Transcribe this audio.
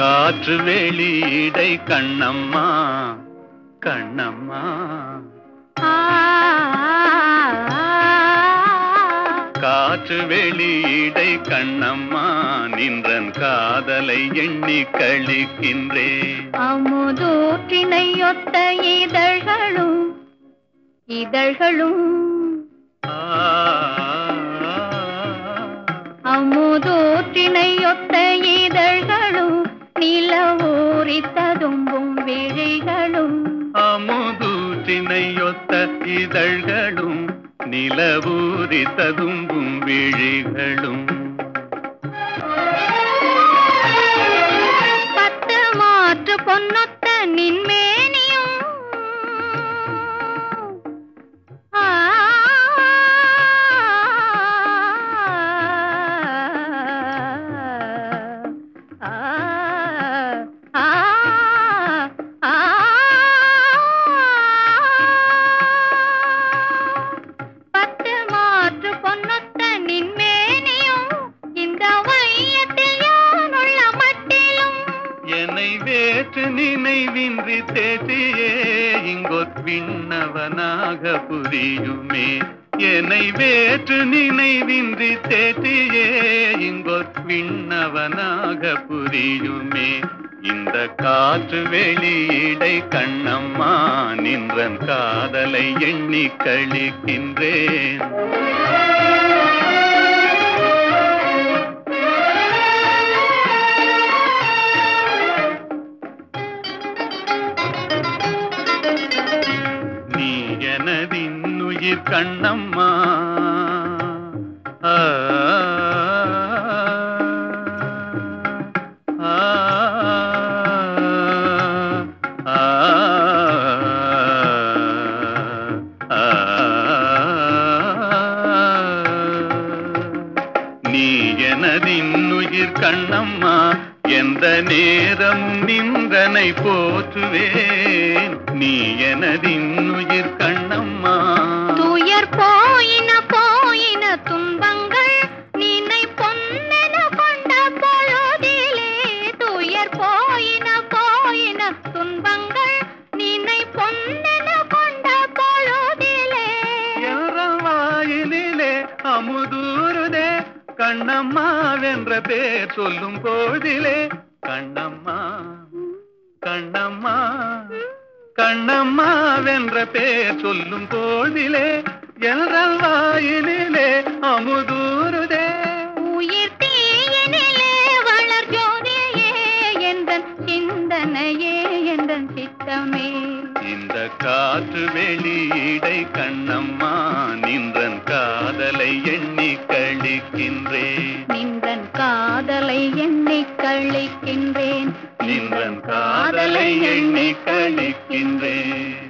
காற்று வெளியிடை கண்ணம்மா கண்ணம்மா. காற்று வெளியிடை கண்ணம்மா நின்றன் காதலை எண்ணி கழிக்கின்றேன் அமுதூற்றினையொத்த இதழ்களும் இதழ்களும். அமுதூற்றினையொத்த இதழ்களும் நில ஊரித்ததும்பும் விழிகளும். அமுதூற்றினையொத்த இதழ்களும் நிலவூரி ததும்பும் விழிகளும். நினைவின்றி தேசியே இங்கொத் விண்ணவனாக புரியுமே. என்னை வேற்று நினைவின்றி தேசியே இங்கொத் விண்ணவனாக புரியுமே. இந்த காற்று வெளியிடை கண்ணம்மா நின்றன் காதலை எண்ணி கழிக்கின்றேன். உயிர் கண்ணம்மா. நீ எனதின்னுயிர் கண்ணம்மா. எந்த நேரமும் நின்றனை போற்றுவேன். நீ எனதின்னுயிர் கண்ணம்மா கண்ணம்மா வென்ற பேர் சொல்லும் போதிலே கண்ணம்மா கண்ணம்மா கண்ணம்மா வென்ற பேர் சொல்லும் போதிலே என்ற வாயிலே அமுதூருதே உயிர் தீயினிலே வளர் ஜோதியே எந்தன் சிந்தனையே எந்தன் சித்தமே. இந்த காற்று வெளியிடை கண்ணம்மா நின்றன் காதலை எண்ணி கழிக்கின்றேன். நின்றன் காதலை எண்ணி கழிக்கின்றேன். நின்றன் காதலை எண்ணி கழிக்கின்றேன்.